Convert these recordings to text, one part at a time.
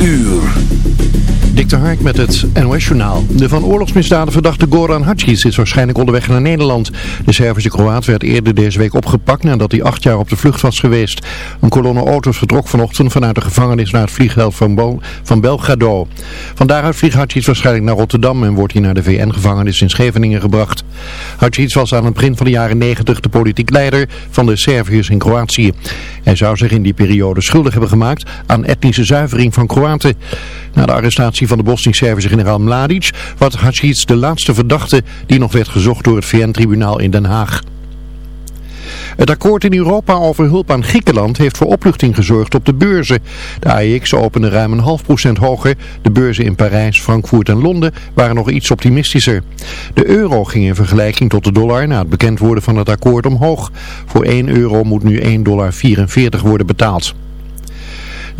uur. Hark met het NOS-journaal. De van oorlogsmisdaden verdachte Goran Hadjic is waarschijnlijk onderweg naar Nederland. De Servische Kroaat werd eerder deze week opgepakt nadat hij acht jaar op de vlucht was geweest. Een kolonne auto's vertrok vanochtend vanuit de gevangenis naar het vliegveld van, van Belgrado. Van daaruit vliegt Hadjic waarschijnlijk naar Rotterdam en wordt hij naar de VN-gevangenis in Scheveningen gebracht. Hadjic was aan het begin van de jaren 90 de politiek leider van de Serviërs in Kroatië. Hij zou zich in die periode schuldig hebben gemaakt aan etnische zuivering van Kroaten. Na de arrestatie van de Bosnisch-Servische generaal Mladic was Hadjic de laatste verdachte die nog werd gezocht door het VN-tribunaal in Den Haag. Het akkoord in Europa over hulp aan Griekenland heeft voor opluchting gezorgd op de beurzen. De AEX opende ruim een half procent hoger. De beurzen in Parijs, Frankfurt en Londen waren nog iets optimistischer. De euro ging in vergelijking tot de dollar na het bekend worden van het akkoord omhoog. Voor 1 euro moet nu 1,44 dollar worden betaald.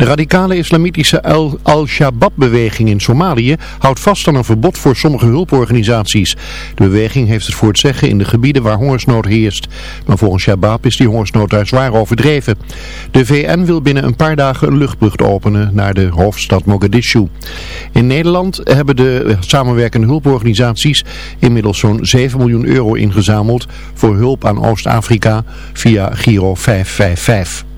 De radicale islamitische Al-Shabaab-beweging in Somalië houdt vast aan een verbod voor sommige hulporganisaties. De beweging heeft het voor het zeggen in de gebieden waar hongersnood heerst. Maar volgens Shabaab is die hongersnood daar zwaar overdreven. De VN wil binnen een paar dagen een luchtbrug openen naar de hoofdstad Mogadishu. In Nederland hebben de samenwerkende hulporganisaties inmiddels zo'n 7 miljoen euro ingezameld voor hulp aan Oost-Afrika via Giro 555.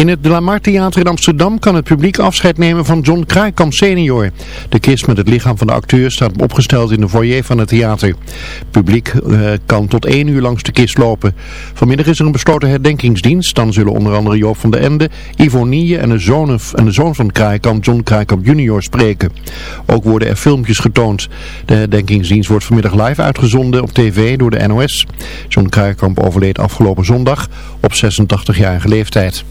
In het De La Theater in Amsterdam kan het publiek afscheid nemen van John Kraaikamp senior. De kist met het lichaam van de acteur staat opgesteld in de foyer van het theater. Het publiek uh, kan tot één uur langs de kist lopen. Vanmiddag is er een besloten herdenkingsdienst. Dan zullen onder andere Joop van der Ende, Ivo en de, zoon, en de zoon van Kraaikamp, John Kraaikamp junior, spreken. Ook worden er filmpjes getoond. De herdenkingsdienst wordt vanmiddag live uitgezonden op tv door de NOS. John Kraaikamp overleed afgelopen zondag op 86-jarige leeftijd.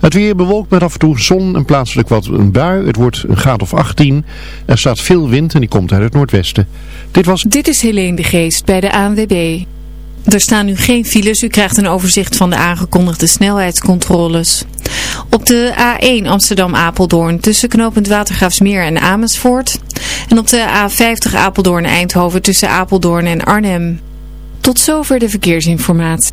Het weer bewolkt met af en toe zon en plaatselijk wat een bui. Het wordt een graad of 18. Er staat veel wind en die komt uit het noordwesten. Dit was... Dit is Helene de Geest bij de ANWB. Er staan nu geen files. U krijgt een overzicht van de aangekondigde snelheidscontroles. Op de A1 Amsterdam-Apeldoorn tussen knooppunt Watergraafsmeer en Amersfoort. En op de A50 Apeldoorn-Eindhoven tussen Apeldoorn en Arnhem. Tot zover de verkeersinformatie.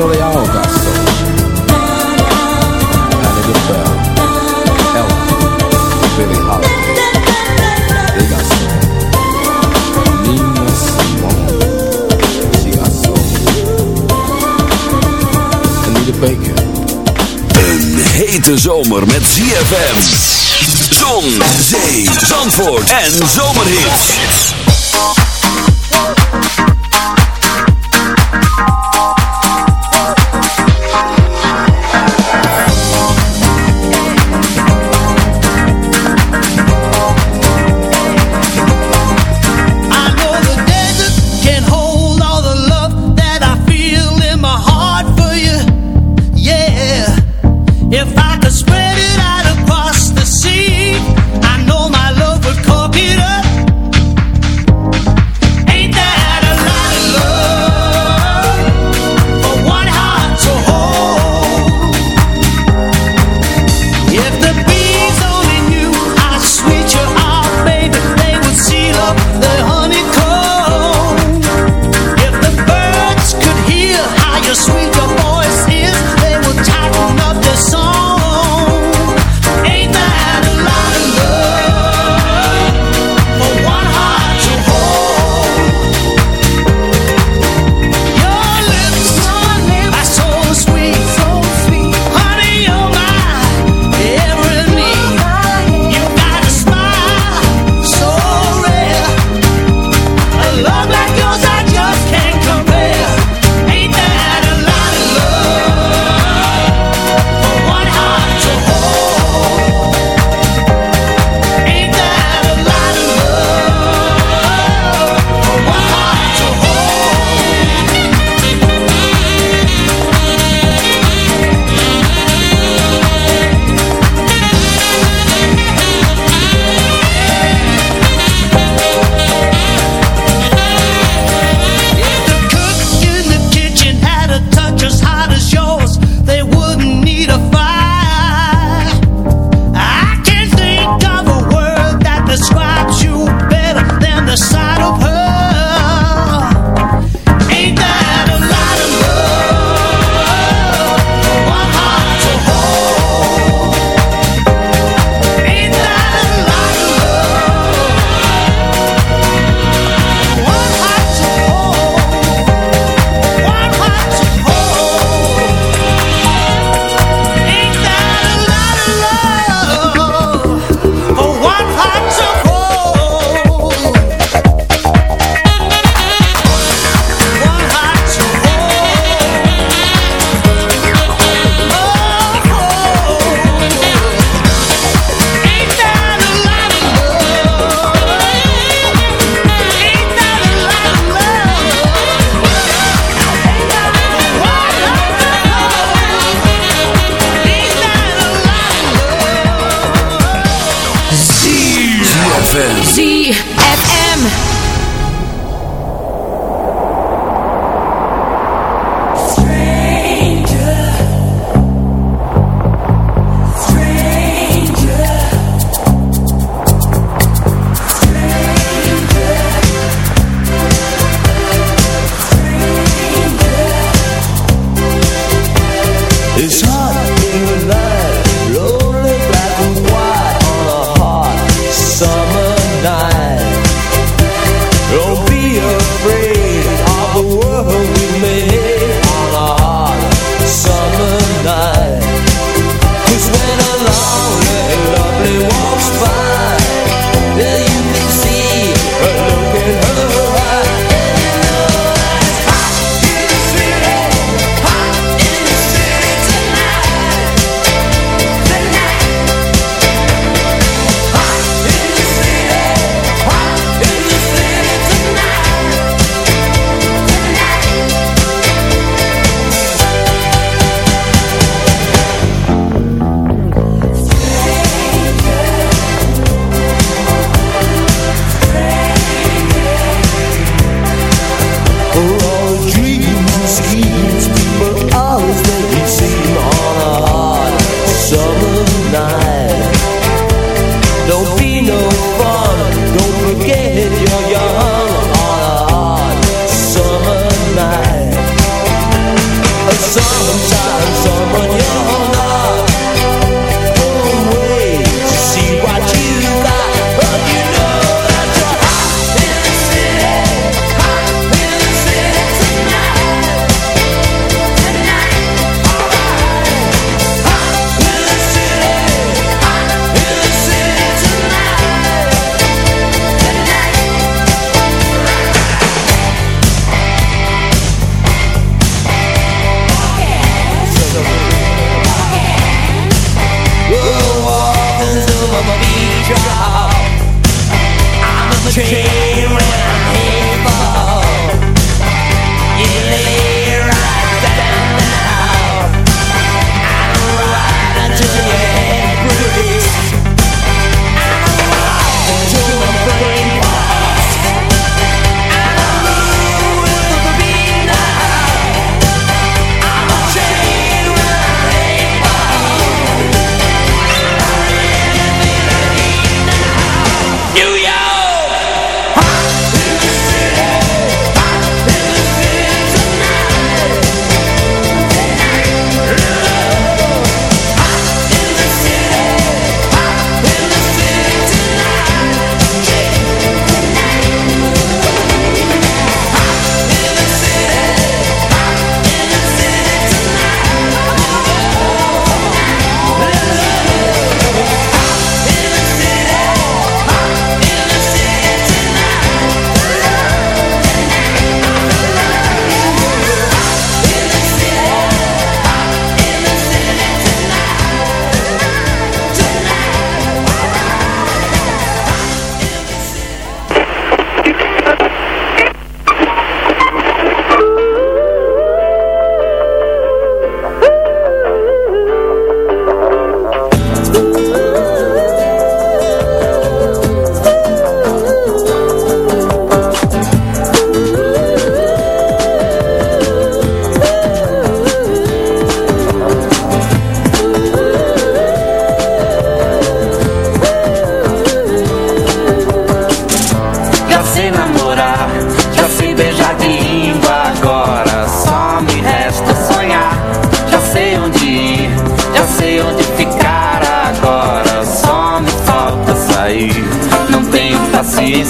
Know they LaBelle, Ella. Een hete zomer met ZFM. Zon, zee, zandvoort en zomerhits.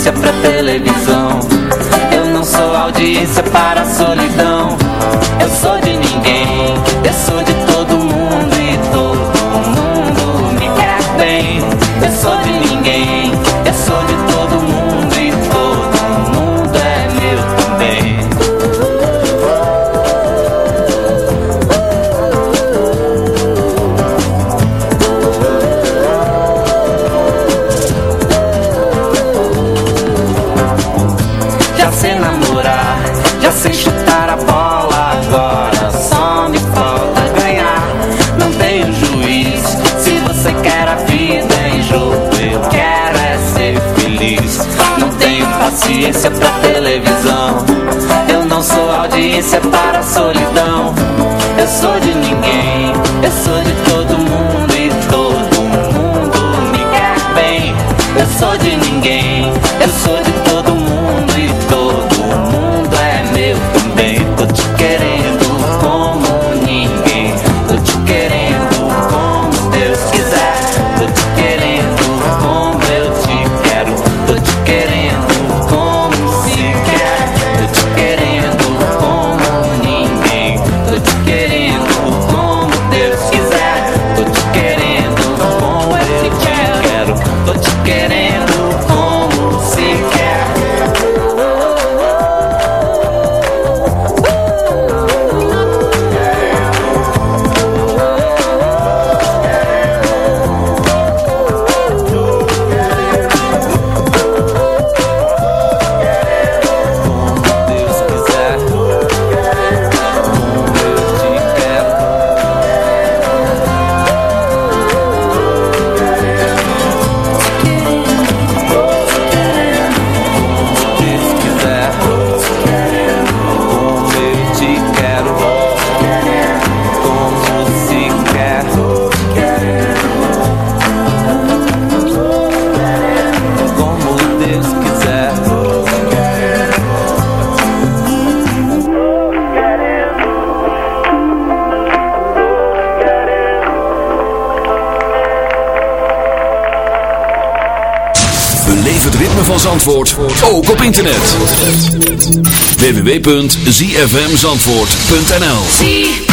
notícia pra televisão. audiência pra televisão. Eu não sou audiência para www.zfmzandvoort.nl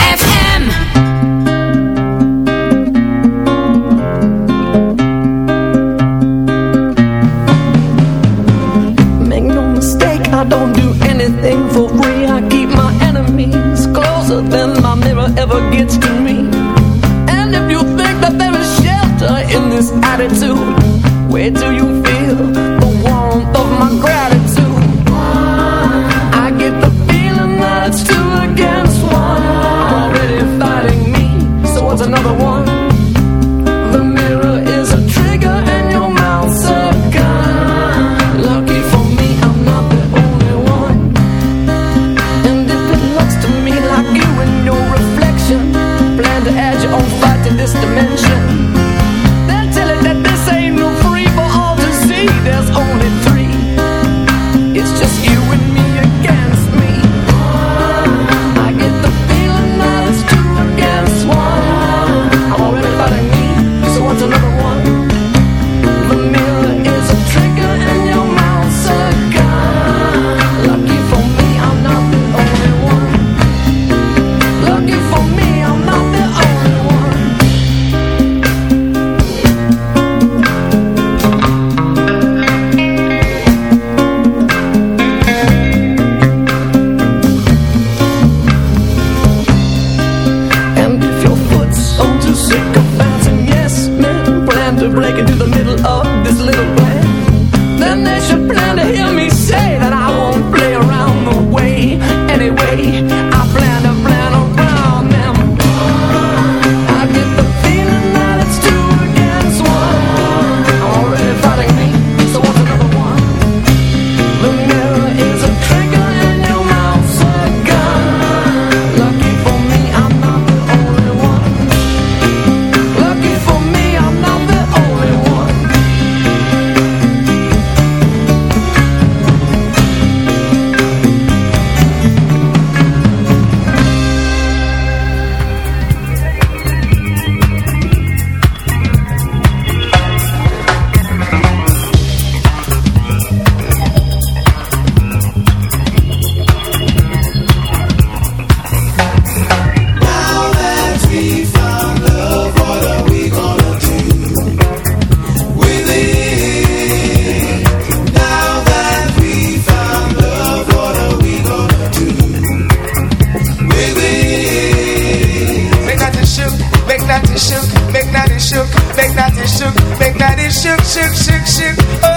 Oh.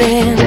been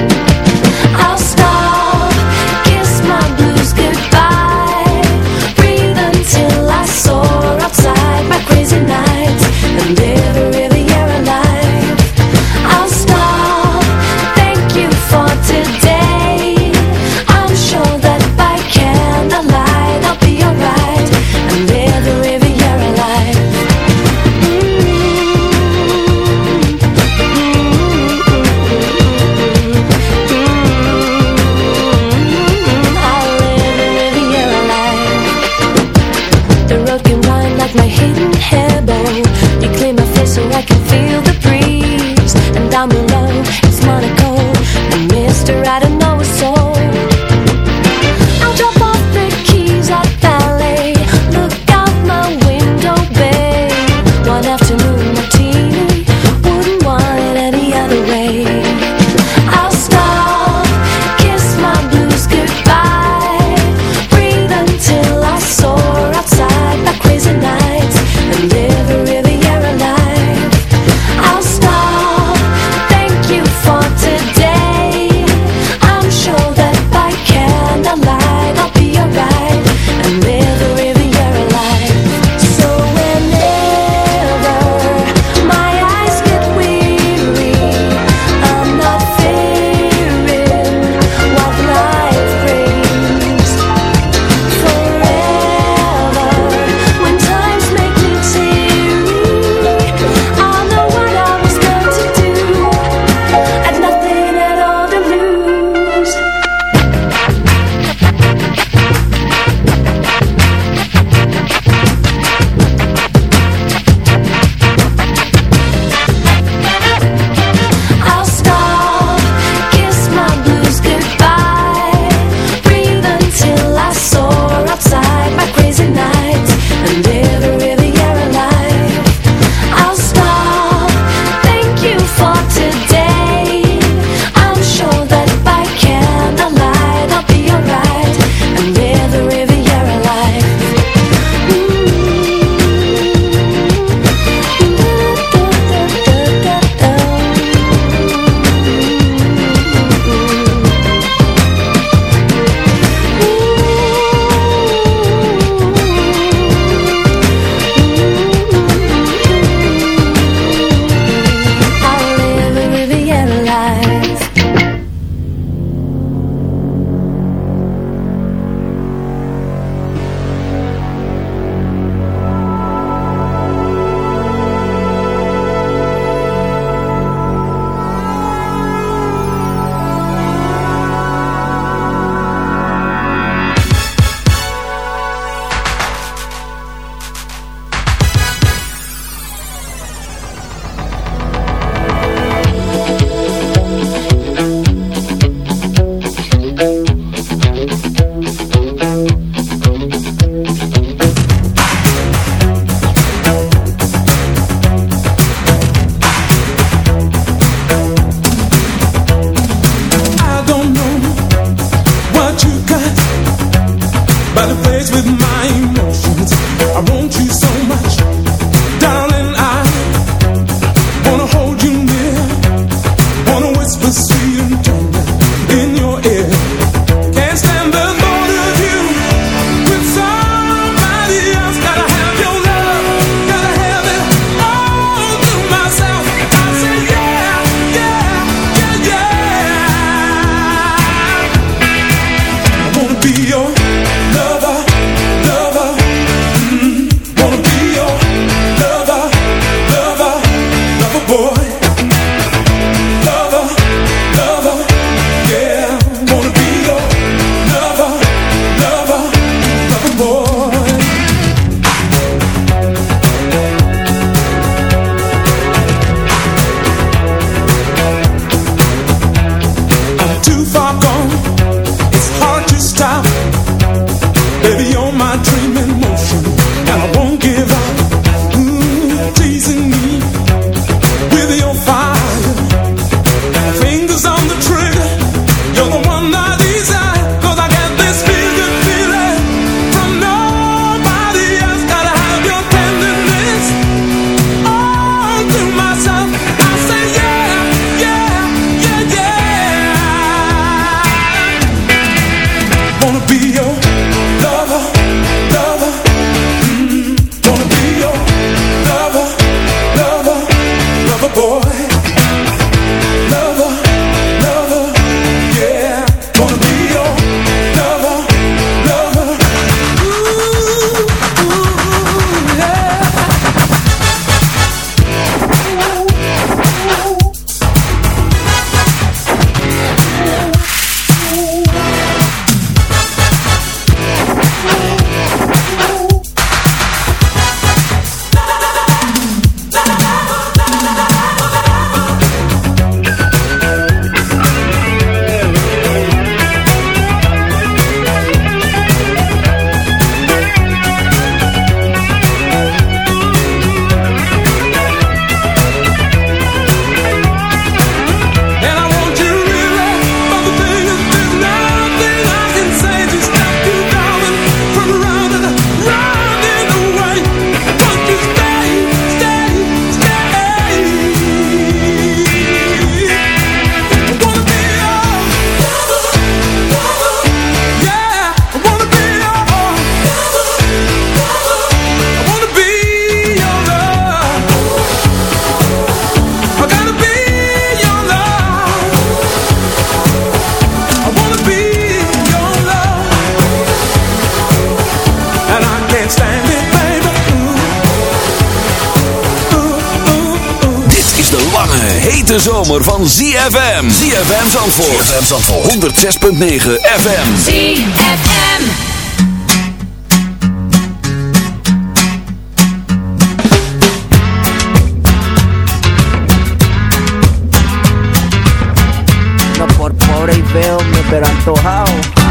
hete zomer van ZFM. ZFM Zandvoort. ZFM Zandvoort. 106.9 FM. ZFM. No por pobre y veo, me pero antojado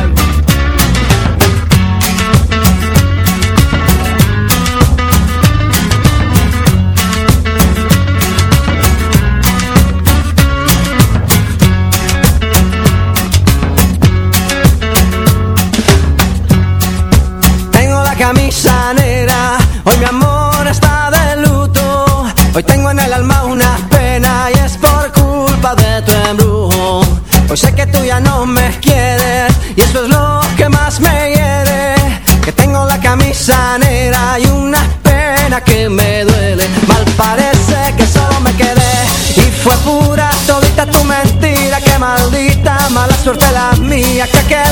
acá que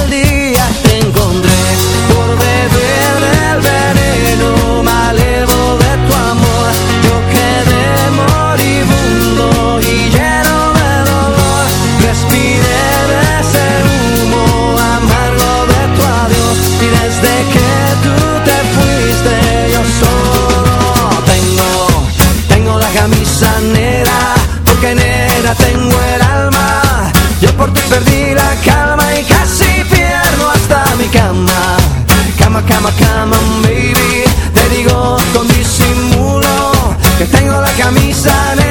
camisa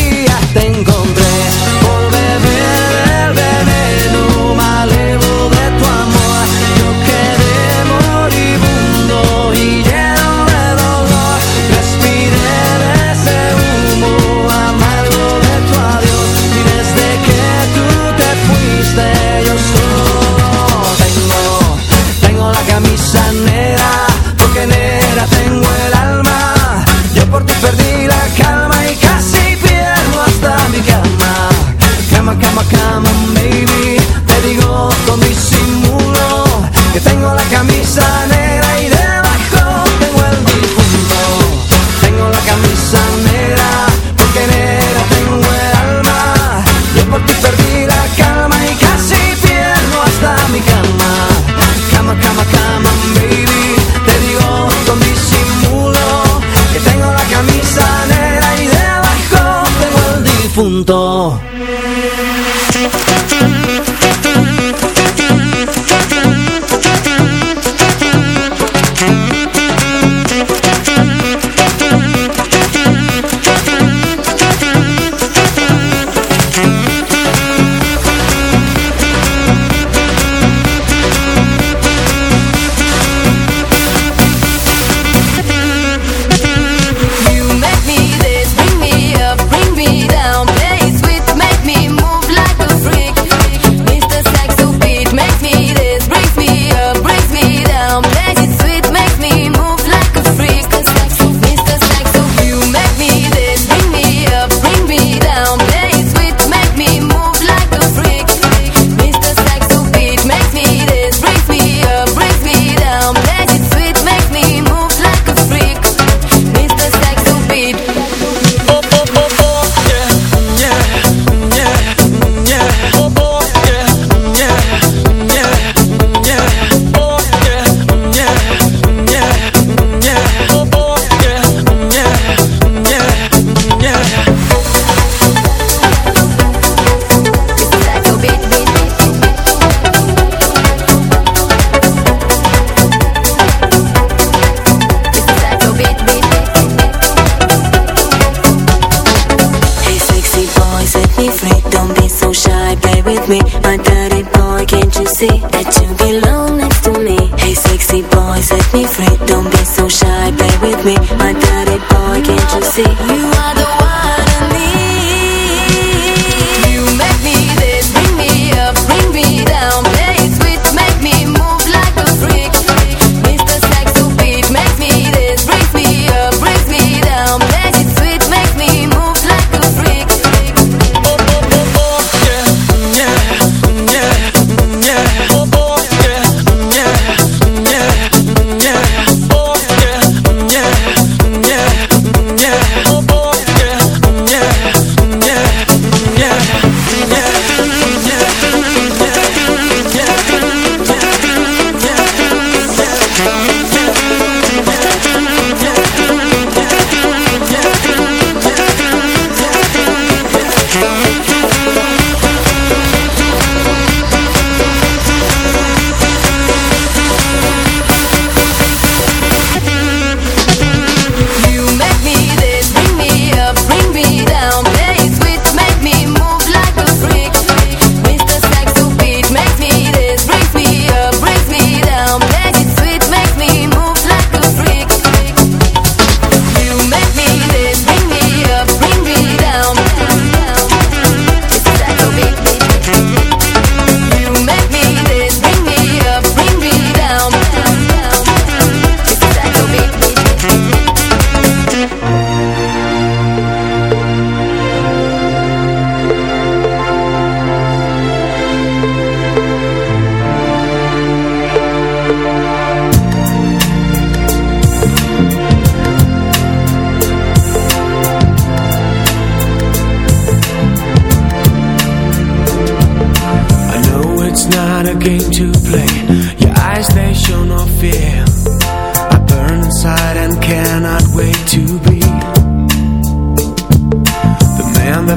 风度。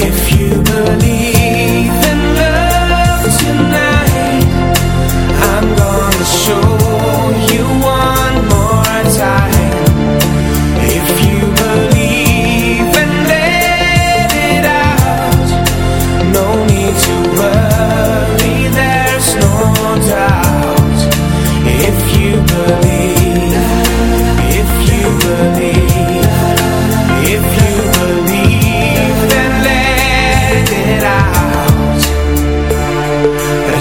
If you believe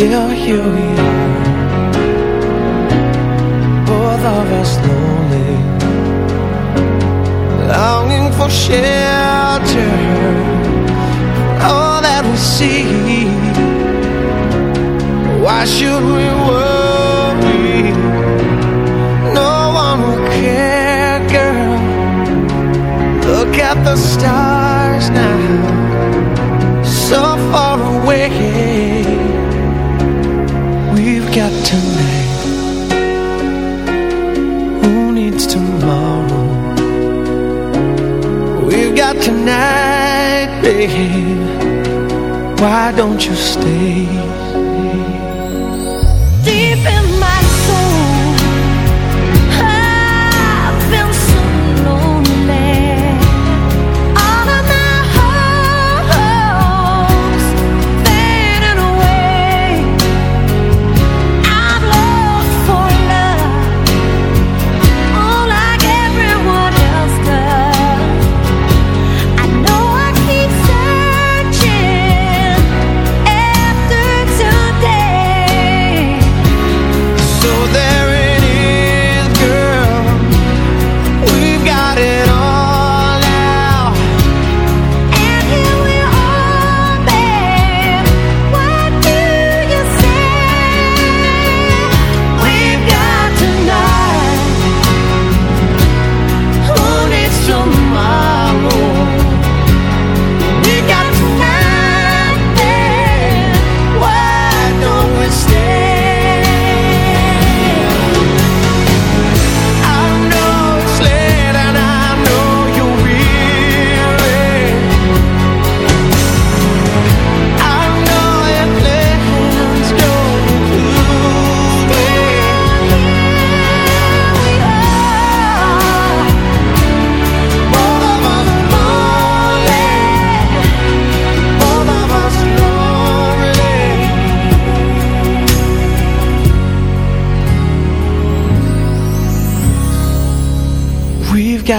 still here we are Both of us lonely. Longing for shelter. All that we see. Why should we worry? No one will care, girl. Look at the stars now. tonight, babe. Why don't you stay?